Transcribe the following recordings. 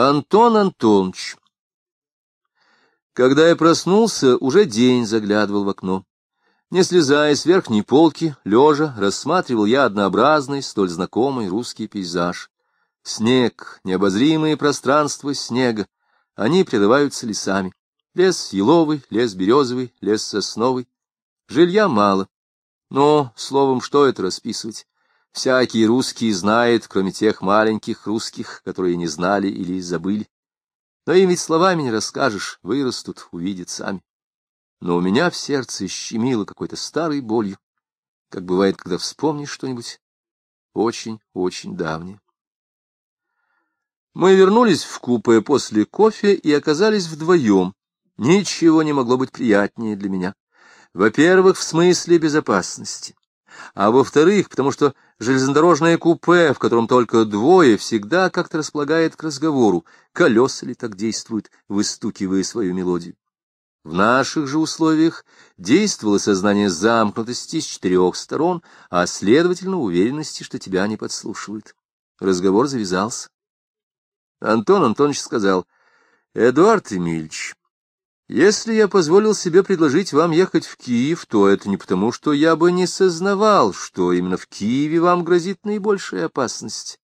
Антон Антонович. Когда я проснулся, уже день заглядывал в окно. Не слезая с верхней полки, лежа, рассматривал я однообразный, столь знакомый русский пейзаж. Снег, необозримые пространства снега, они прерываются лесами. Лес еловый, лес березовый, лес сосновый. Жилья мало. Но, словом, что это расписывать? Всякий русский знает, кроме тех маленьких русских, которые не знали или забыли. Но им ведь словами не расскажешь, вырастут, увидят сами. Но у меня в сердце щемило какой-то старой болью, как бывает, когда вспомнишь что-нибудь очень-очень давнее. Мы вернулись в купе после кофе и оказались вдвоем. Ничего не могло быть приятнее для меня. Во-первых, в смысле безопасности. А во-вторых, потому что железнодорожное купе, в котором только двое, всегда как-то располагает к разговору, колеса ли так действуют, выстукивая свою мелодию. В наших же условиях действовало сознание замкнутости с четырех сторон, а, следовательно, уверенности, что тебя не подслушивают. Разговор завязался. Антон Антонович сказал, — Эдуард Эмильевич, если я позволил себе предложить вам ехать в Киев, то это не потому, что я бы не сознавал, что именно в Киеве вам грозит наибольшая опасность.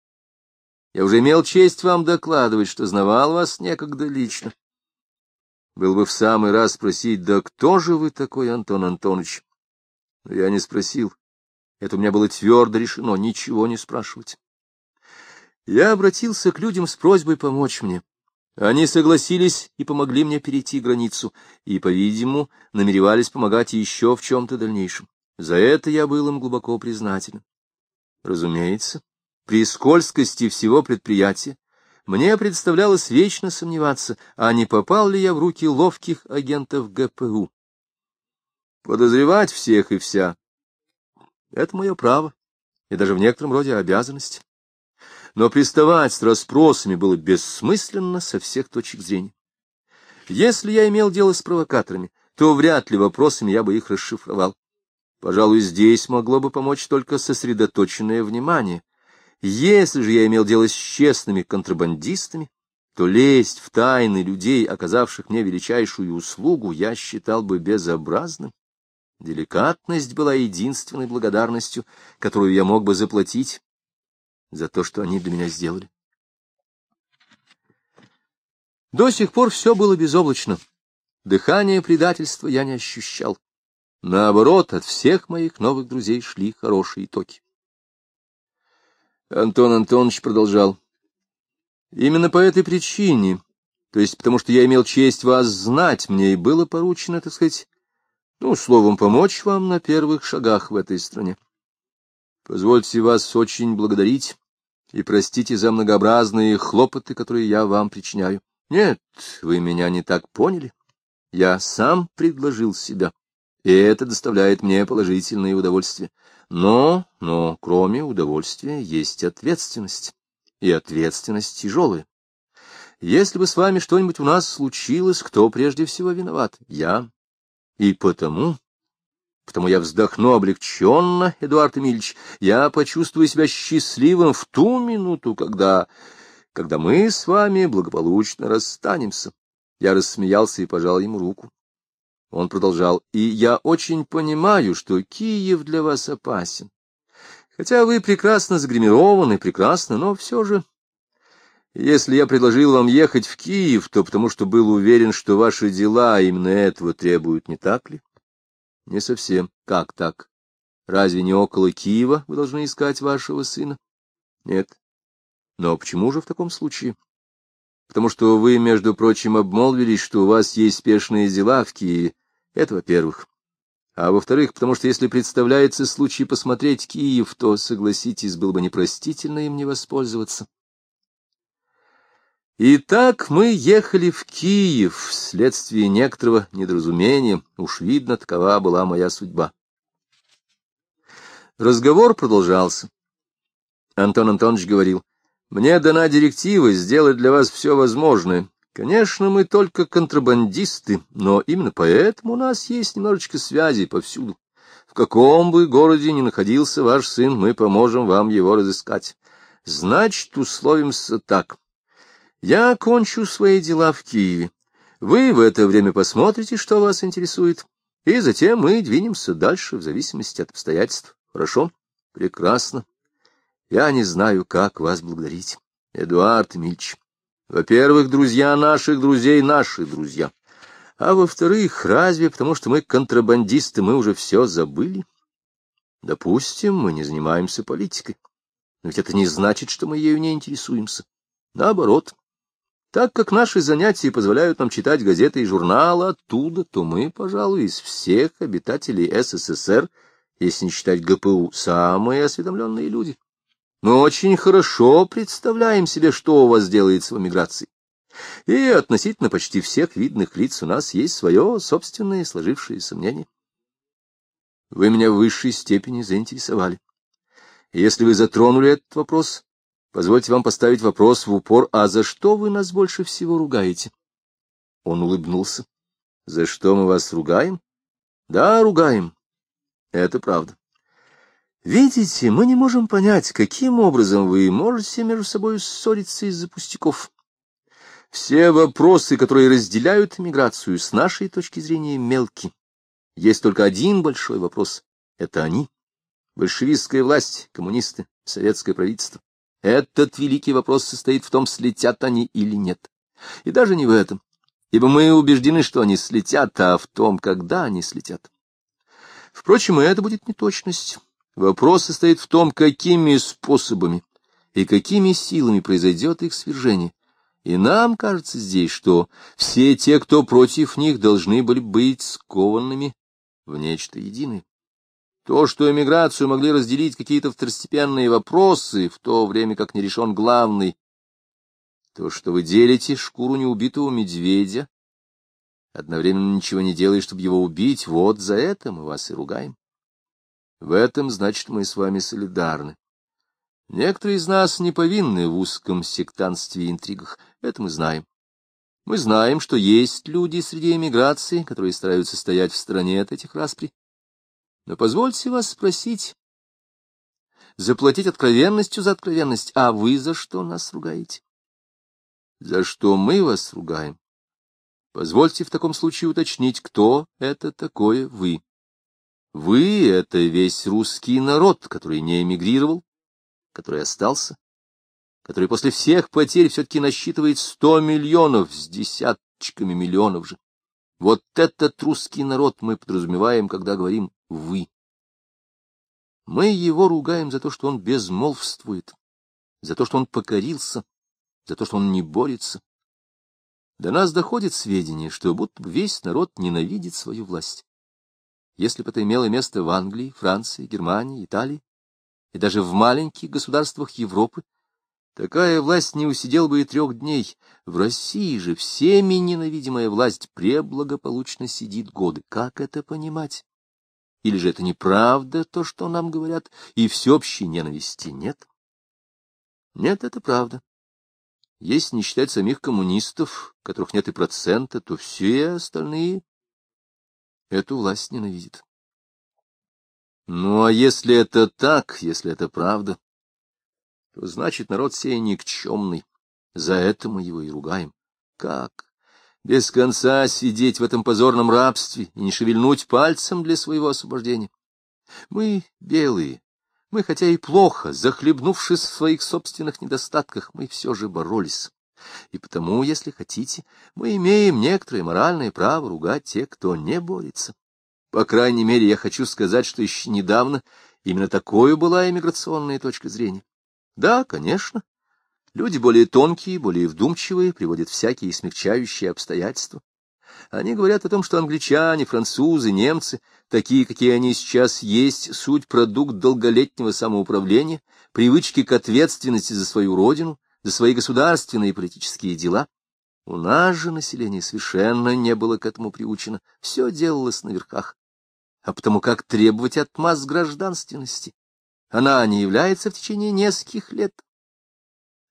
Я уже имел честь вам докладывать, что знавал вас некогда лично. Был бы в самый раз спросить, да кто же вы такой, Антон Антонович? Но я не спросил. Это у меня было твердо решено, ничего не спрашивать. Я обратился к людям с просьбой помочь мне. Они согласились и помогли мне перейти границу, и, по-видимому, намеревались помогать еще в чем-то дальнейшем. За это я был им глубоко признателен. Разумеется, при скользкости всего предприятия мне представлялось вечно сомневаться, а не попал ли я в руки ловких агентов ГПУ. Подозревать всех и вся — это мое право, и даже в некотором роде обязанность но приставать с расспросами было бессмысленно со всех точек зрения. Если я имел дело с провокаторами, то вряд ли вопросами я бы их расшифровал. Пожалуй, здесь могло бы помочь только сосредоточенное внимание. Если же я имел дело с честными контрабандистами, то лезть в тайны людей, оказавших мне величайшую услугу, я считал бы безобразным. Деликатность была единственной благодарностью, которую я мог бы заплатить за то, что они для меня сделали. До сих пор все было безоблачно. Дыхание предательства я не ощущал. Наоборот, от всех моих новых друзей шли хорошие токи. Антон Антонович продолжал. Именно по этой причине, то есть потому что я имел честь вас знать, мне и было поручено, так сказать, ну, словом, помочь вам на первых шагах в этой стране. Позвольте вас очень благодарить и простите за многообразные хлопоты, которые я вам причиняю. Нет, вы меня не так поняли. Я сам предложил себя, и это доставляет мне положительное удовольствие. Но, но, кроме удовольствия, есть ответственность, и ответственность тяжелая. Если бы с вами что-нибудь у нас случилось, кто прежде всего виноват? Я. И потому Потому я вздохну облегченно, Эдуард Эмильевич, я почувствую себя счастливым в ту минуту, когда... когда мы с вами благополучно расстанемся. Я рассмеялся и пожал ему руку. Он продолжал, и я очень понимаю, что Киев для вас опасен. Хотя вы прекрасно загримированы, прекрасно, но все же... Если я предложил вам ехать в Киев, то потому что был уверен, что ваши дела именно этого требуют, не так ли? Не совсем. Как так? Разве не около Киева вы должны искать вашего сына? Нет. Но почему же в таком случае? Потому что вы, между прочим, обмолвились, что у вас есть спешные дела в Киеве. Это во-первых. А во-вторых, потому что если представляется случай посмотреть Киев, то, согласитесь, было бы непростительно им не воспользоваться. Итак, мы ехали в Киев вследствие некоторого недоразумения. Уж видно, такова была моя судьба. Разговор продолжался. Антон Антонович говорил, «Мне дана директива сделать для вас все возможное. Конечно, мы только контрабандисты, но именно поэтому у нас есть немножечко связей повсюду. В каком бы городе ни находился ваш сын, мы поможем вам его разыскать. Значит, условимся так». Я кончу свои дела в Киеве. Вы в это время посмотрите, что вас интересует, и затем мы двинемся дальше в зависимости от обстоятельств. Хорошо? Прекрасно. Я не знаю, как вас благодарить. Эдуард Мильч. Во-первых, друзья наших друзей — наши друзья. А во-вторых, разве потому что мы контрабандисты, мы уже все забыли? Допустим, мы не занимаемся политикой. Но ведь это не значит, что мы ею не интересуемся. Наоборот. Так как наши занятия позволяют нам читать газеты и журналы оттуда, то мы, пожалуй, из всех обитателей СССР, если не считать ГПУ, самые осведомленные люди. Мы очень хорошо представляем себе, что у вас делается в эмиграции. И относительно почти всех видных лиц у нас есть свое собственное сложившееся мнение. Вы меня в высшей степени заинтересовали. Если вы затронули этот вопрос, позвольте вам поставить вопрос в упор, а за что вы нас больше всего ругаете? Он улыбнулся. За что мы вас ругаем? Да, ругаем. Это правда. Видите, мы не можем понять, каким образом вы можете между собой ссориться из-за пустяков. Все вопросы, которые разделяют эмиграцию, с нашей точки зрения мелки. Есть только один большой вопрос — это они. Большевистская власть, коммунисты, советское правительство. Этот великий вопрос состоит в том, слетят они или нет. И даже не в этом, ибо мы убеждены, что они слетят, а в том, когда они слетят. Впрочем, и это будет неточность. Вопрос состоит в том, какими способами и какими силами произойдет их свержение. И нам кажется здесь, что все те, кто против них, должны были быть скованными в нечто единое. То, что эмиграцию могли разделить какие-то второстепенные вопросы, в то время как не решен главный, то, что вы делите шкуру неубитого медведя, одновременно ничего не делая, чтобы его убить, вот за это мы вас и ругаем. В этом, значит, мы с вами солидарны. Некоторые из нас не повинны в узком сектантстве и интригах, это мы знаем. Мы знаем, что есть люди среди эмиграции, которые стараются стоять в стороне от этих распри. Но позвольте вас спросить, заплатить откровенностью за откровенность, а вы за что нас ругаете? За что мы вас ругаем? Позвольте в таком случае уточнить, кто это такое вы. Вы — это весь русский народ, который не эмигрировал, который остался, который после всех потерь все-таки насчитывает сто миллионов с десяточками миллионов же. Вот этот русский народ мы подразумеваем, когда говорим «вы». Мы его ругаем за то, что он безмолвствует, за то, что он покорился, за то, что он не борется. До нас доходит сведения, что будто весь народ ненавидит свою власть если бы это имело место в Англии, Франции, Германии, Италии и даже в маленьких государствах Европы, такая власть не усидела бы и трех дней. В России же всеми ненавидимая власть преблагополучно сидит годы. Как это понимать? Или же это неправда, то, что нам говорят, и всеобщей ненависти нет? Нет, это правда. Если не считать самих коммунистов, которых нет и процента, то все остальные эту власть ненавидит. Ну, а если это так, если это правда, то значит народ сей никчемный. За это мы его и ругаем. Как? Без конца сидеть в этом позорном рабстве и не шевельнуть пальцем для своего освобождения? Мы белые, мы, хотя и плохо, захлебнувшись в своих собственных недостатках, мы все же боролись. И потому, если хотите, мы имеем некоторое моральное право ругать тех, кто не борется. По крайней мере, я хочу сказать, что еще недавно именно такой была иммиграционная точка зрения. Да, конечно, люди более тонкие, более вдумчивые приводят всякие смягчающие обстоятельства. Они говорят о том, что англичане, французы, немцы, такие, какие они сейчас есть, суть продукт долголетнего самоуправления, привычки к ответственности за свою родину, за свои государственные и политические дела. У нас же население совершенно не было к этому приучено, все делалось на верхах. А потому как требовать от масс гражданственности? Она не является в течение нескольких лет,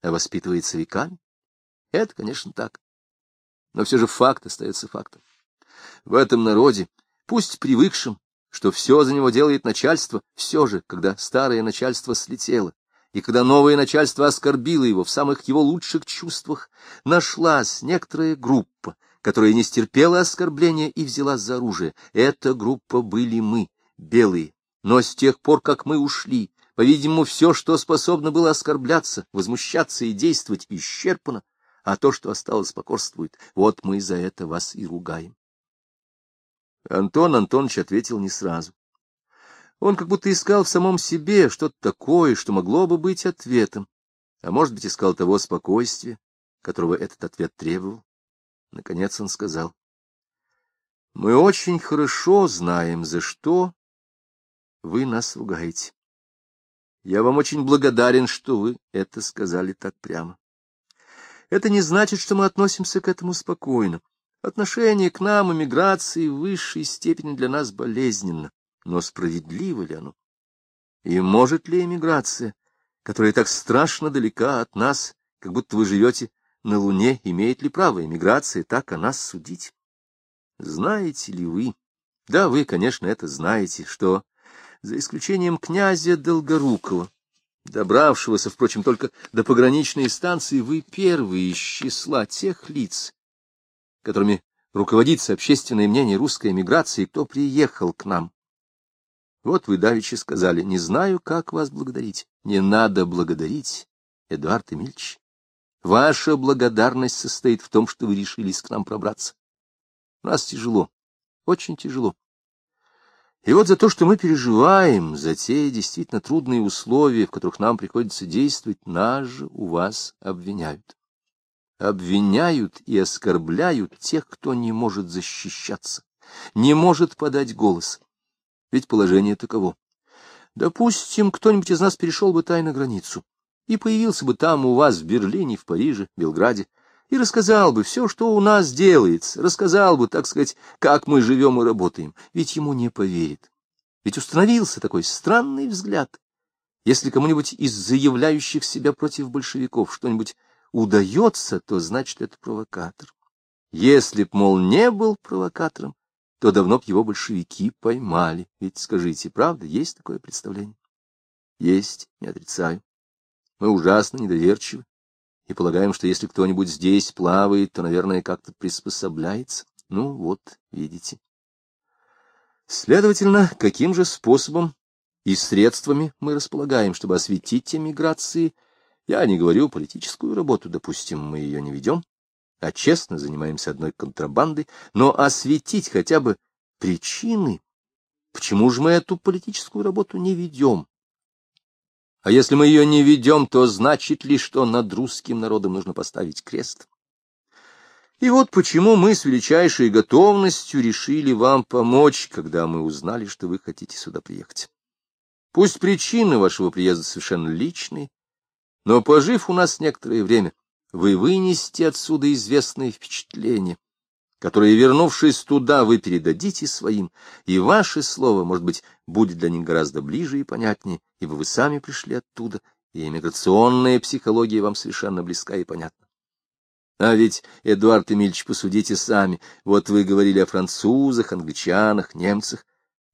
а воспитывается веками. Это, конечно, так. Но все же факт остается фактом. В этом народе, пусть привыкшим, что все за него делает начальство, все же, когда старое начальство слетело, и когда новое начальство оскорбило его в самых его лучших чувствах, нашлась некоторая группа, которая не стерпела оскорбления и взялась за оружие. Эта группа были мы, белые. Но с тех пор, как мы ушли, по-видимому, все, что способно было оскорбляться, возмущаться и действовать, исчерпано, а то, что осталось, покорствует. Вот мы за это вас и ругаем. Антон Антонович ответил не сразу. Он как будто искал в самом себе что-то такое, что могло бы быть ответом, а может быть, искал того спокойствия, которого этот ответ требовал. Наконец он сказал, — Мы очень хорошо знаем, за что вы нас ругаете. Я вам очень благодарен, что вы это сказали так прямо. Это не значит, что мы относимся к этому спокойно. Отношение к нам, эмиграции, в высшей степени для нас болезненно. Но справедливо ли оно? И может ли эмиграция, которая так страшно далека от нас, как будто вы живете на Луне, имеет ли право эмиграция так о нас судить? Знаете ли вы, да вы, конечно, это знаете, что, за исключением князя Долгорукова, добравшегося, впрочем, только до пограничной станции, вы первые из числа тех лиц, которыми руководится общественное мнение русской эмиграции, кто приехал к нам. Вот вы давеча сказали, не знаю, как вас благодарить. Не надо благодарить, Эдуард Эмильевич. Ваша благодарность состоит в том, что вы решились к нам пробраться. У нас тяжело, очень тяжело. И вот за то, что мы переживаем, за те действительно трудные условия, в которых нам приходится действовать, нас же у вас обвиняют. Обвиняют и оскорбляют тех, кто не может защищаться, не может подать голос. Ведь положение таково. Допустим, кто-нибудь из нас перешел бы тайно границу и появился бы там у вас в Берлине, в Париже, Белграде, и рассказал бы все, что у нас делается, рассказал бы, так сказать, как мы живем и работаем, ведь ему не поверит. Ведь установился такой странный взгляд. Если кому-нибудь из заявляющих себя против большевиков что-нибудь удается, то значит это провокатор. Если б, мол, не был провокатором, то давно б его большевики поймали. Ведь, скажите, правда, есть такое представление? Есть, не отрицаю. Мы ужасно недоверчивы и полагаем, что если кто-нибудь здесь плавает, то, наверное, как-то приспособляется. Ну, вот, видите. Следовательно, каким же способом и средствами мы располагаем, чтобы осветить эмиграции? Я не говорю политическую работу, допустим, мы ее не ведем, а честно занимаемся одной контрабандой, но осветить хотя бы причины, почему же мы эту политическую работу не ведем? А если мы ее не ведем, то значит ли, что над русским народом нужно поставить крест? И вот почему мы с величайшей готовностью решили вам помочь, когда мы узнали, что вы хотите сюда приехать. Пусть причины вашего приезда совершенно личные, но, пожив у нас некоторое время, вы вынесете отсюда известные впечатления, которые, вернувшись туда, вы передадите своим, и ваше слово, может быть, будет для них гораздо ближе и понятнее, ибо вы сами пришли оттуда, и эмиграционная психология вам совершенно близка и понятна. А ведь, Эдуард Эмильевич, посудите сами, вот вы говорили о французах, англичанах, немцах,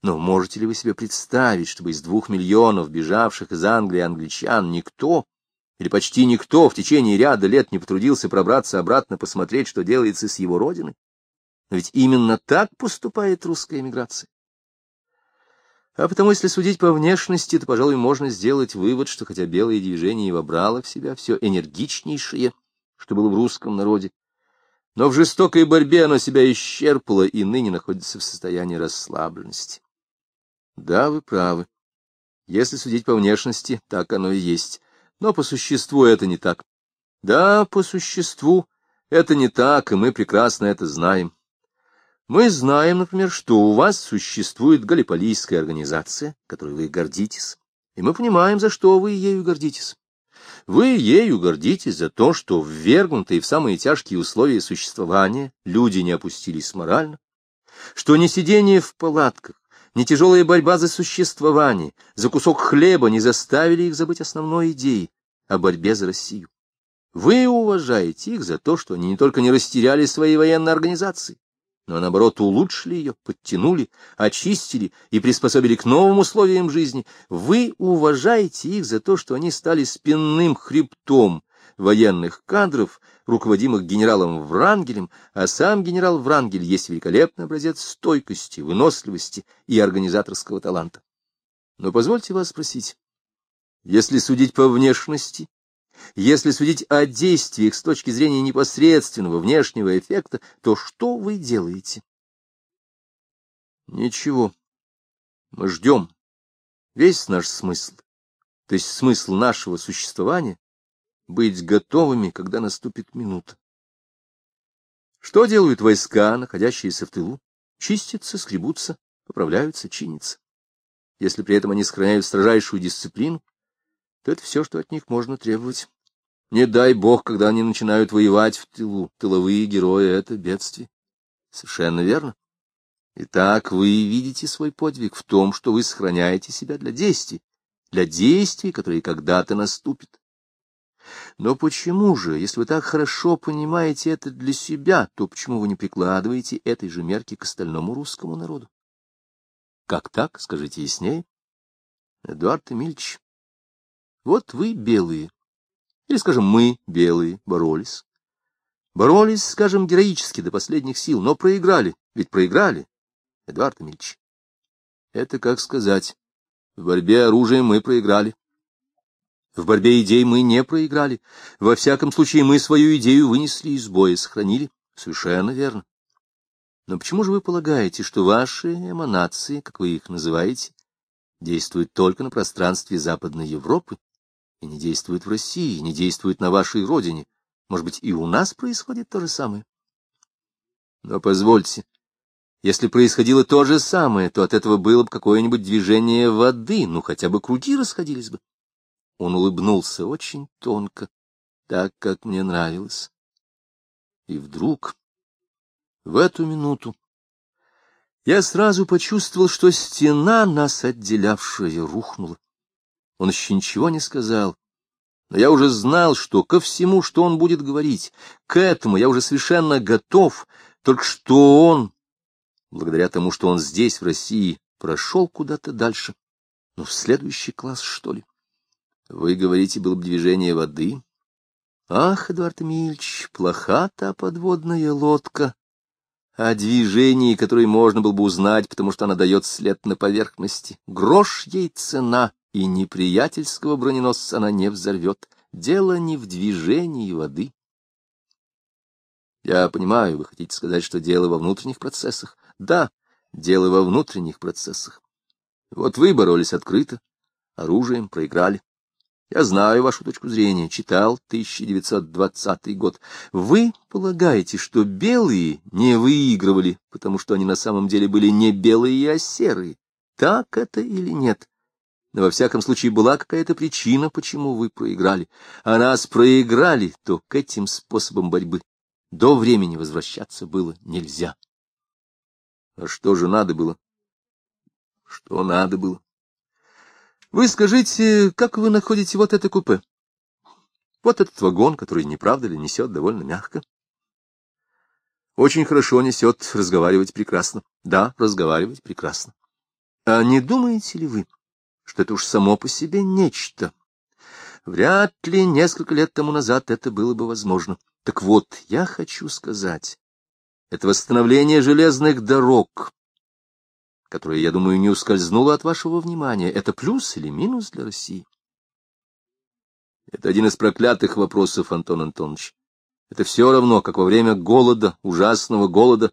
но можете ли вы себе представить, чтобы из двух миллионов бежавших из Англии англичан никто или почти никто в течение ряда лет не потрудился пробраться обратно посмотреть, что делается с его родиной. Но ведь именно так поступает русская эмиграция. А потому, если судить по внешности, то, пожалуй, можно сделать вывод, что хотя белое движение и вобрало в себя все энергичнейшее, что было в русском народе, но в жестокой борьбе оно себя исчерпало и ныне находится в состоянии расслабленности. Да, вы правы. Если судить по внешности, так оно и есть. Но по существу это не так. Да, по существу это не так, и мы прекрасно это знаем. Мы знаем, например, что у вас существует Галиполийская организация, которой вы гордитесь, и мы понимаем, за что вы ею гордитесь. Вы ею гордитесь за то, что ввергнутые в самые тяжкие условия существования люди не опустились морально, что не сидение в палатках, ни тяжелая борьба за существование, за кусок хлеба не заставили их забыть основной идеи о борьбе за Россию. Вы уважаете их за то, что они не только не растеряли свои военные организации, но, наоборот, улучшили ее, подтянули, очистили и приспособили к новым условиям жизни. Вы уважаете их за то, что они стали спинным хребтом военных кадров, руководимых генералом Врангелем, а сам генерал Врангель есть великолепный образец стойкости, выносливости и организаторского таланта. Но позвольте вас спросить, если судить по внешности, если судить о действиях с точки зрения непосредственного внешнего эффекта, то что вы делаете? Ничего. Мы ждем. Весь наш смысл, то есть смысл нашего существования, быть готовыми, когда наступит минута. Что делают войска, находящиеся в тылу? Чистятся, скребутся, поправляются, чинятся. Если при этом они сохраняют строжайшую дисциплину, то это все, что от них можно требовать. Не дай бог, когда они начинают воевать в тылу. Тыловые герои — это бедствие. Совершенно верно. Итак, вы видите свой подвиг в том, что вы сохраняете себя для действий, для действий, которые когда-то наступят. Но почему же, если вы так хорошо понимаете это для себя, то почему вы не прикладываете этой же мерки к остальному русскому народу? Как так, скажите яснее? Эдуард Эмильевич, вот вы белые, или, скажем, мы, белые, боролись. Боролись, скажем, героически до последних сил, но проиграли, ведь проиграли, Эдуард Эмильевич. Это как сказать, в борьбе оружием мы проиграли. В борьбе идей мы не проиграли. Во всяком случае, мы свою идею вынесли из боя, сохранили. Совершенно верно. Но почему же вы полагаете, что ваши эманации, как вы их называете, действуют только на пространстве Западной Европы и не действуют в России, не действуют на вашей родине? Может быть, и у нас происходит то же самое? Но позвольте, если происходило то же самое, то от этого было бы какое-нибудь движение воды, ну хотя бы круги расходились бы. Он улыбнулся очень тонко, так, как мне нравилось. И вдруг, в эту минуту, я сразу почувствовал, что стена, нас отделявшая, рухнула. Он еще ничего не сказал, но я уже знал, что ко всему, что он будет говорить, к этому я уже совершенно готов, только что он, благодаря тому, что он здесь, в России, прошел куда-то дальше, ну, в следующий класс, что ли. Вы говорите, было бы движение воды? Ах, Эдуард Эмильевич, плоха та подводная лодка, о движении, которое можно было бы узнать, потому что она дает след на поверхности. Грош ей цена, и неприятельского броненосца она не взорвет. Дело не в движении воды. Я понимаю, вы хотите сказать, что дело во внутренних процессах. Да, дело во внутренних процессах. Вот вы боролись открыто, оружием проиграли. Я знаю вашу точку зрения, читал 1920 год. Вы полагаете, что белые не выигрывали, потому что они на самом деле были не белые, а серые. Так это или нет? Но во всяком случае была какая-то причина, почему вы проиграли. А нас проиграли, то к этим способам борьбы до времени возвращаться было нельзя. А что же надо было? Что надо было? Вы скажите, как вы находите вот это купе? Вот этот вагон, который, не правда ли, несет довольно мягко. Очень хорошо несет, разговаривать прекрасно. Да, разговаривать прекрасно. А не думаете ли вы, что это уж само по себе нечто? Вряд ли несколько лет тому назад это было бы возможно. Так вот, я хочу сказать, это восстановление железных дорог, которое, я думаю, не ускользнуло от вашего внимания, это плюс или минус для России? Это один из проклятых вопросов, Антон Антонович. Это все равно, как во время голода, ужасного голода,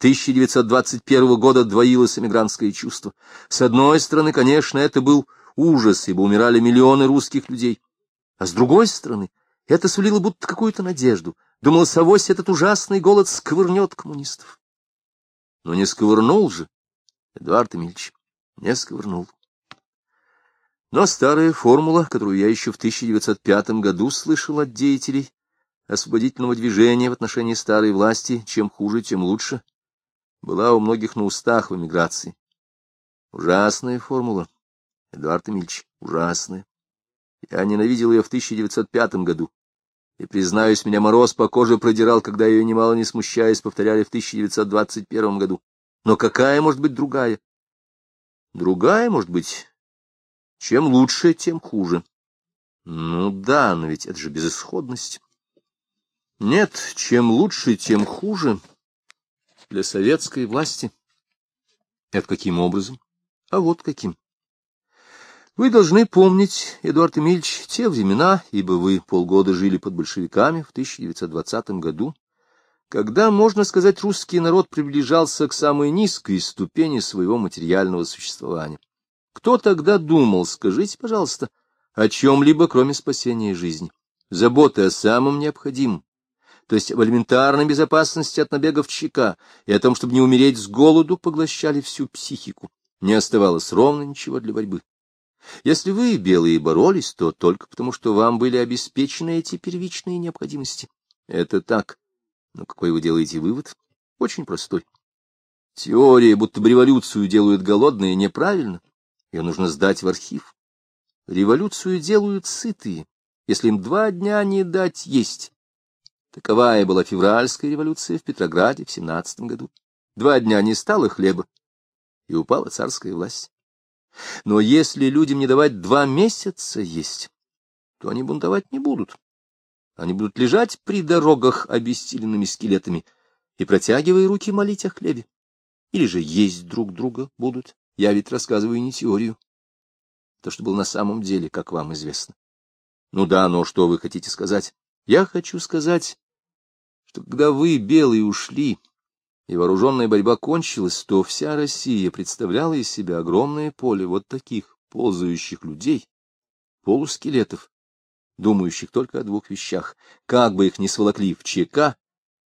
1921 года двоилось эмигрантское чувство. С одной стороны, конечно, это был ужас, ибо умирали миллионы русских людей. А с другой стороны, это сулило будто какую-то надежду. Думалось, авось этот ужасный голод сковырнет коммунистов. Но не сковырнул же. Эдуард Эмильевич не сковырнул. Но старая формула, которую я еще в 1905 году слышал от деятелей освободительного движения в отношении старой власти, чем хуже, тем лучше, была у многих на устах в эмиграции. Ужасная формула, Эдуард Эмильевич, ужасная. Я ненавидел ее в 1905 году. И, признаюсь, меня мороз по коже продирал, когда ее, немало не смущаясь, повторяли в 1921 году. Но какая может быть другая? Другая, может быть, чем лучше, тем хуже. Ну да, но ведь это же безысходность. Нет, чем лучше, тем хуже для советской власти. Это каким образом? А вот каким. Вы должны помнить, Эдуард Эмильевич, те времена, ибо вы полгода жили под большевиками в 1920 году, когда, можно сказать, русский народ приближался к самой низкой ступени своего материального существования. Кто тогда думал, скажите, пожалуйста, о чем-либо, кроме спасения жизни, заботы о самом необходимом, то есть об элементарной безопасности от набегов ЧК и о том, чтобы не умереть с голоду, поглощали всю психику. Не оставалось ровно ничего для борьбы. Если вы, белые, боролись, то только потому, что вам были обеспечены эти первичные необходимости. Это так. Но какой вы делаете вывод? Очень простой. Теория, будто бы революцию делают голодные, неправильно. Ее нужно сдать в архив. Революцию делают сытые, если им два дня не дать есть. Таковая была февральская революция в Петрограде в семнадцатом году. Два дня не стало хлеба, и упала царская власть. Но если людям не давать два месяца есть, то они бунтовать не будут. Они будут лежать при дорогах обессиленными скелетами и, протягивая руки, молить о хлебе. Или же есть друг друга будут. Я ведь рассказываю не теорию. То, что было на самом деле, как вам известно. Ну да, но что вы хотите сказать? Я хочу сказать, что когда вы, белые, ушли, и вооруженная борьба кончилась, то вся Россия представляла из себя огромное поле вот таких ползающих людей, полускелетов, думающих только о двух вещах, как бы их ни сволокли в ЧК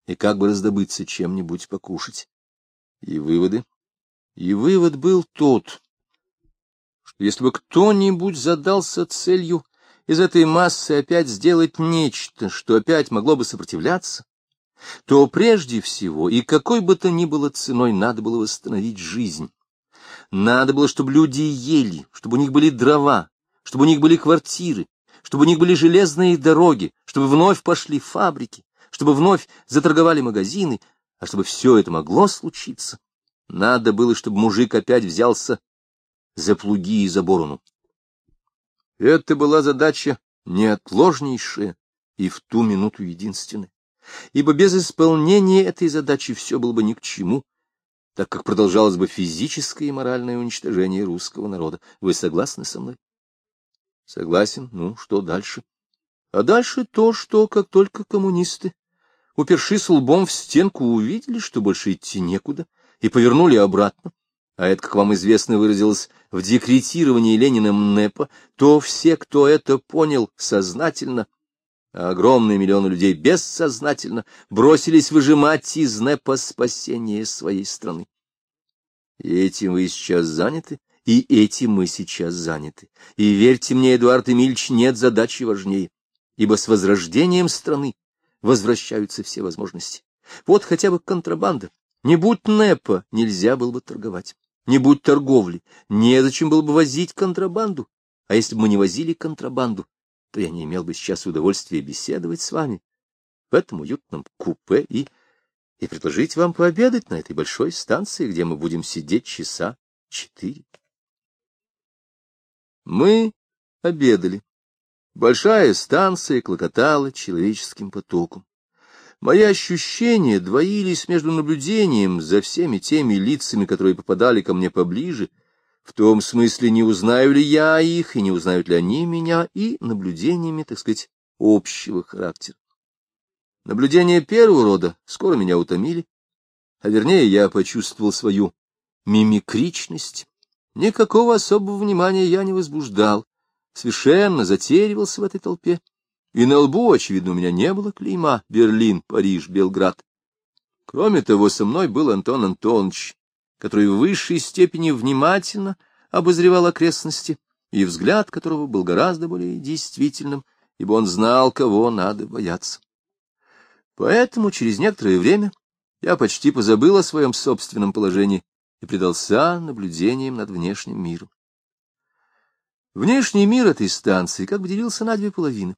и как бы раздобыться чем-нибудь покушать. И выводы? И вывод был тот, что если бы кто-нибудь задался целью из этой массы опять сделать нечто, что опять могло бы сопротивляться, то прежде всего и какой бы то ни было ценой надо было восстановить жизнь. Надо было, чтобы люди ели, чтобы у них были дрова, чтобы у них были квартиры, чтобы у них были железные дороги, чтобы вновь пошли фабрики, чтобы вновь заторговали магазины, а чтобы все это могло случиться, надо было, чтобы мужик опять взялся за плуги и за борону. Это была задача неотложнейшая и в ту минуту единственная ибо без исполнения этой задачи все было бы ни к чему, так как продолжалось бы физическое и моральное уничтожение русского народа. Вы согласны со мной? Согласен. Ну, что дальше? А дальше то, что, как только коммунисты, упершись лбом в стенку, увидели, что больше идти некуда, и повернули обратно, а это, как вам известно, выразилось в декретировании Лениным НЭПа, то все, кто это понял сознательно, а огромные миллионы людей бессознательно бросились выжимать из НЭПа спасение своей страны. И этим вы сейчас заняты, и этим мы сейчас заняты. И верьте мне, Эдуард Эмильевич, нет задачи важнее, ибо с возрождением страны возвращаются все возможности. Вот хотя бы контрабанда. Не будь НЭПа, нельзя было бы торговать. Не будь торговли, незачем было бы возить контрабанду. А если бы мы не возили контрабанду, то я не имел бы сейчас удовольствия беседовать с вами в этом уютном купе и, и предложить вам пообедать на этой большой станции, где мы будем сидеть часа четыре. Мы обедали. Большая станция клокотала человеческим потоком. Мои ощущения двоились между наблюдением за всеми теми лицами, которые попадали ко мне поближе, — в том смысле, не узнаю ли я их, и не узнают ли они меня, и наблюдениями, так сказать, общего характера. Наблюдения первого рода скоро меня утомили, а вернее я почувствовал свою мимикричность. Никакого особого внимания я не возбуждал, совершенно затеривался в этой толпе, и на лбу, очевидно, у меня не было клейма Берлин, Париж, Белград. Кроме того, со мной был Антон Антонович, который в высшей степени внимательно обозревал окрестности, и взгляд которого был гораздо более действительным, ибо он знал, кого надо бояться. Поэтому через некоторое время я почти позабыл о своем собственном положении и предался наблюдениям над внешним миром. Внешний мир этой станции как бы делился на две половины.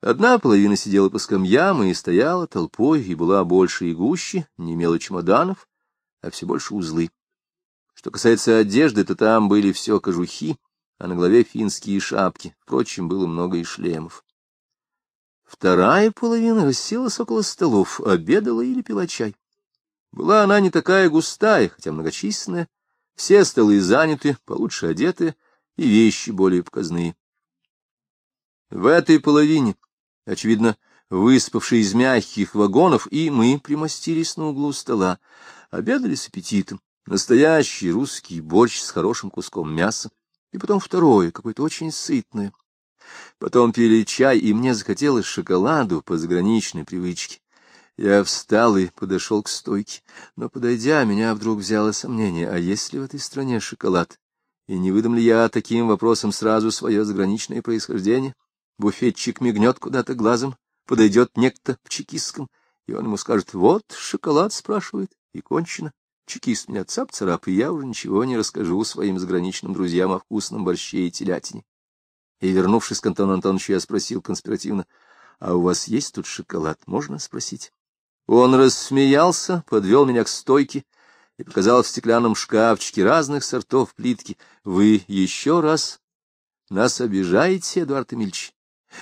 Одна половина сидела по скамьям и стояла толпой, и была больше и гуще, не имела чемоданов, а все больше узлы. Что касается одежды, то там были все кожухи, а на голове финские шапки. Впрочем, было много и шлемов. Вторая половина расселась около столов, обедала или пила чай. Была она не такая густая, хотя многочисленная. Все столы заняты, получше одеты, и вещи более показные. В этой половине, очевидно, выспавшие из мягких вагонов, и мы примостились на углу стола, обедали с аппетитом. Настоящий русский борщ с хорошим куском мяса, и потом второе, какое-то очень сытное. Потом пили чай, и мне захотелось шоколаду по заграничной привычке. Я встал и подошел к стойке, но, подойдя, меня вдруг взяло сомнение, а есть ли в этой стране шоколад? И не выдам ли я таким вопросом сразу свое заграничное происхождение? Буфетчик мигнет куда-то глазом, подойдет некто в чекистском, и он ему скажет, вот, шоколад спрашивает, и кончено. Чекист меня цап-царап, и я уже ничего не расскажу своим заграничным друзьям о вкусном борще и телятине. И, вернувшись к Антону Антоновичу, я спросил конспиративно, «А у вас есть тут шоколад? Можно спросить?» Он рассмеялся, подвел меня к стойке и показал в стеклянном шкафчике разных сортов плитки. «Вы еще раз нас обижаете, Эдуард Эмильевич?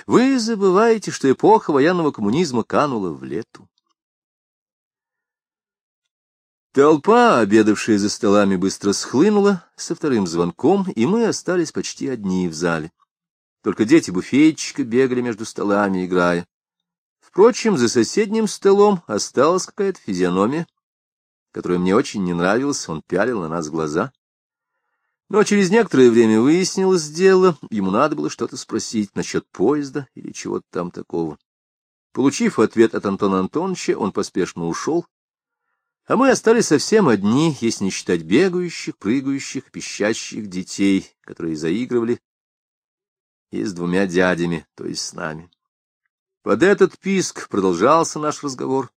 Вы забываете, что эпоха военного коммунизма канула в лету». Толпа, обедавшая за столами, быстро схлынула со вторым звонком, и мы остались почти одни в зале. Только дети буфетчика бегали между столами, играя. Впрочем, за соседним столом осталась какая-то физиономия, которая мне очень не нравилась, он пялил на нас глаза. Но через некоторое время выяснилось дело, ему надо было что-то спросить насчет поезда или чего-то там такого. Получив ответ от Антона Антоновича, он поспешно ушел, а мы остались совсем одни, если не считать бегающих, прыгающих, пищащих детей, которые заигрывали и с двумя дядями, то есть с нами. Под этот писк продолжался наш разговор,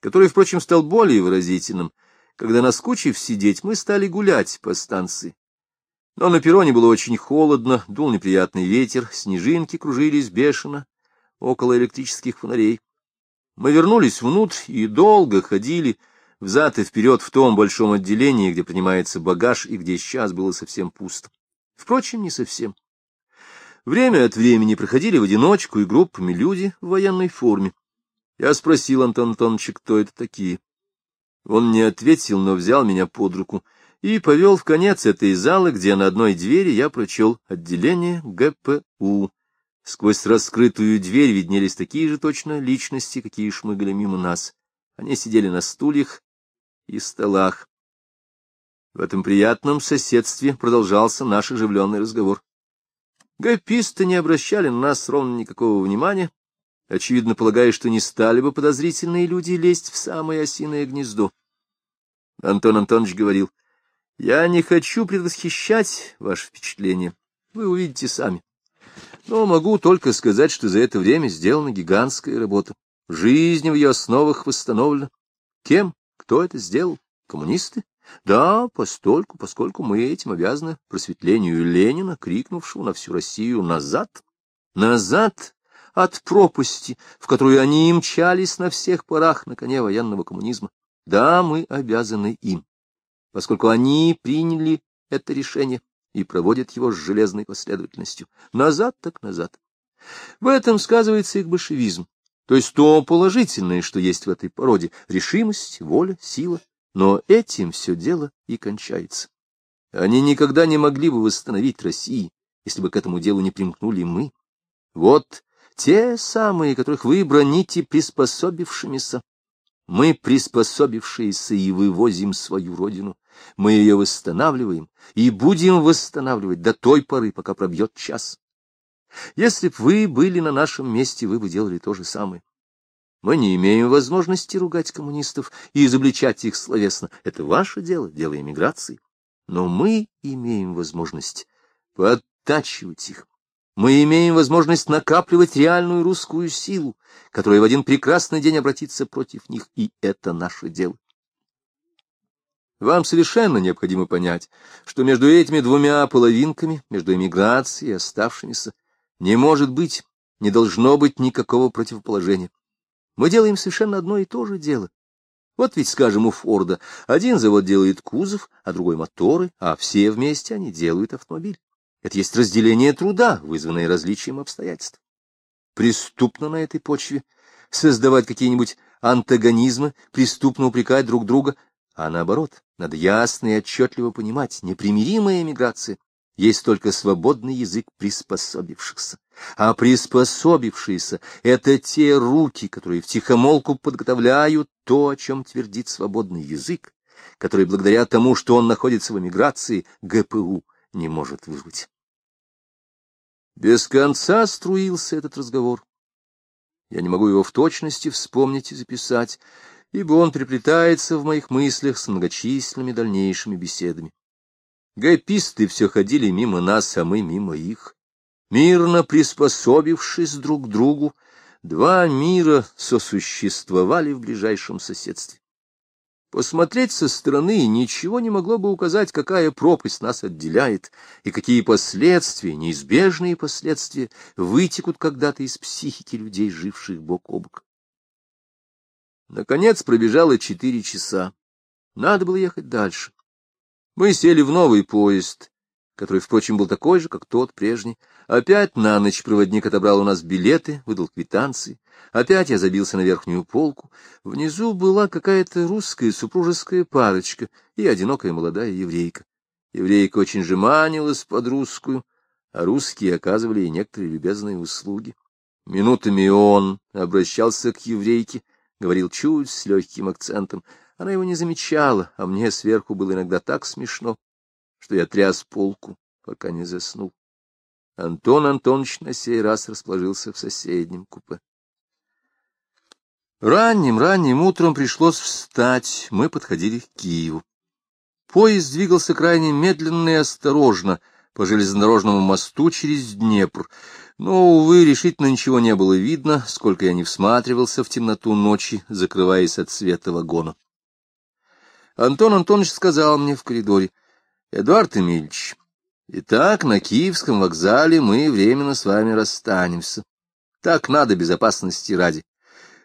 который, впрочем, стал более выразительным, когда, наскучив сидеть, мы стали гулять по станции. Но на перроне было очень холодно, дул неприятный ветер, снежинки кружились бешено около электрических фонарей. Мы вернулись внутрь и долго ходили, взад и вперед в том большом отделении, где принимается багаж и где сейчас было совсем пусто. Впрочем, не совсем. Время от времени проходили в одиночку и группами люди в военной форме. Я спросил Антон Антоновича, кто это такие. Он не ответил, но взял меня под руку и повел в конец этой залы, где на одной двери я прочел отделение ГПУ. Сквозь раскрытую дверь виднелись такие же точно личности, какие шмыгали мимо нас. Они сидели на стульях и столах. В этом приятном соседстве продолжался наш оживленный разговор. Гайписты не обращали на нас ровно никакого внимания, очевидно полагая, что не стали бы подозрительные люди лезть в самое осиное гнездо. Антон Антонович говорил, «Я не хочу предвосхищать ваше впечатление, вы увидите сами. Но могу только сказать, что за это время сделана гигантская работа. Жизнь в ее основах восстановлена. Кем? Кто это сделал? Коммунисты? Да, постольку, поскольку мы этим обязаны просветлению Ленина, крикнувшего на всю Россию «назад!» «Назад!» от пропасти, в которую они мчались на всех парах на коне военного коммунизма. Да, мы обязаны им, поскольку они приняли это решение и проводят его с железной последовательностью. Назад так назад. В этом сказывается их большевизм, то есть то положительное, что есть в этой породе — решимость, воля, сила. Но этим все дело и кончается. Они никогда не могли бы восстановить Россию, если бы к этому делу не примкнули мы. Вот те самые, которых вы броните приспособившимися. Мы, приспособившиеся, и вывозим свою родину. Мы ее восстанавливаем и будем восстанавливать до той поры, пока пробьет час. Если б вы были на нашем месте, вы бы делали то же самое. Мы не имеем возможности ругать коммунистов и изобличать их словесно. Это ваше дело, дело эмиграции. Но мы имеем возможность подтачивать их. Мы имеем возможность накапливать реальную русскую силу, которая в один прекрасный день обратится против них, и это наше дело. Вам совершенно необходимо понять, что между этими двумя половинками, между эмиграцией и оставшимися, не может быть не должно быть никакого противоположения. Мы делаем совершенно одно и то же дело. Вот ведь, скажем, у Форда один завод делает кузов, а другой моторы, а все вместе они делают автомобиль. Это есть разделение труда, вызванное различием обстоятельств. Преступно на этой почве создавать какие-нибудь антагонизмы, преступно упрекать друг друга, а наоборот, надо ясно и отчетливо понимать, непримиримая эмиграция есть только свободный язык приспособившихся. А приспособившиеся — это те руки, которые втихомолку подготовляют то, о чем твердит свободный язык, который благодаря тому, что он находится в эмиграции, ГПУ не может вызвать. Без конца струился этот разговор. Я не могу его в точности вспомнить и записать, ибо он приплетается в моих мыслях с многочисленными дальнейшими беседами. Гайписты все ходили мимо нас, а мы мимо их. Мирно приспособившись друг к другу, два мира сосуществовали в ближайшем соседстве. Посмотреть со стороны ничего не могло бы указать, какая пропасть нас отделяет, и какие последствия, неизбежные последствия, вытекут когда-то из психики людей, живших бок о бок. Наконец пробежало четыре часа. Надо было ехать дальше. Мы сели в новый поезд, который, впрочем, был такой же, как тот прежний. Опять на ночь проводник отобрал у нас билеты, выдал квитанции. Опять я забился на верхнюю полку. Внизу была какая-то русская супружеская парочка и одинокая молодая еврейка. Еврейка очень жеманилась под русскую, а русские оказывали ей некоторые любезные услуги. Минутами он обращался к еврейке, говорил чуть с легким акцентом — она его не замечала, а мне сверху было иногда так смешно, что я тряс полку, пока не заснул. Антон Антонович на сей раз расположился в соседнем купе. Ранним-ранним утром пришлось встать, мы подходили к Киеву. Поезд двигался крайне медленно и осторожно по железнодорожному мосту через Днепр, но, увы, решительно ничего не было видно, сколько я не всматривался в темноту ночи, закрываясь от света вагона. Антон Антонович сказал мне в коридоре, «Эдуард Эмильевич, итак, на Киевском вокзале мы временно с вами расстанемся. Так надо безопасности ради.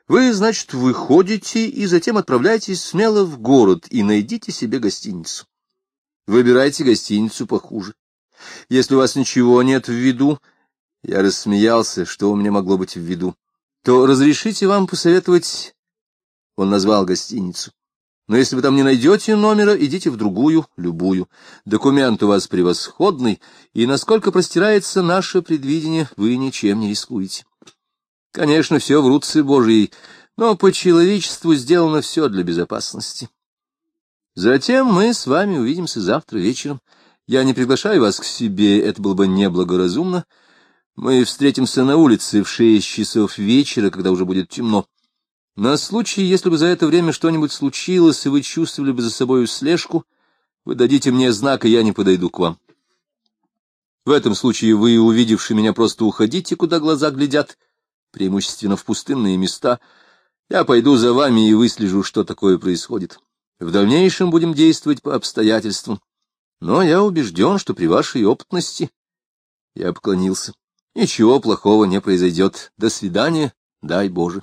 Вы, значит, выходите и затем отправляйтесь смело в город и найдите себе гостиницу. Выбирайте гостиницу похуже. Если у вас ничего нет в виду, я рассмеялся, что у меня могло быть в виду, то разрешите вам посоветовать... Он назвал гостиницу. Но если вы там не найдете номера, идите в другую, любую. Документ у вас превосходный, и насколько простирается наше предвидение, вы ничем не рискуете. Конечно, все в руце Божьей, но по человечеству сделано все для безопасности. Затем мы с вами увидимся завтра вечером. Я не приглашаю вас к себе, это было бы неблагоразумно. Мы встретимся на улице в шесть часов вечера, когда уже будет темно. На случай, если бы за это время что-нибудь случилось, и вы чувствовали бы за собою слежку, вы дадите мне знак, и я не подойду к вам. В этом случае вы, увидевши меня, просто уходите, куда глаза глядят, преимущественно в пустынные места. Я пойду за вами и выслежу, что такое происходит. В дальнейшем будем действовать по обстоятельствам. Но я убежден, что при вашей опытности... Я поклонился. Ничего плохого не произойдет. До свидания, дай Боже.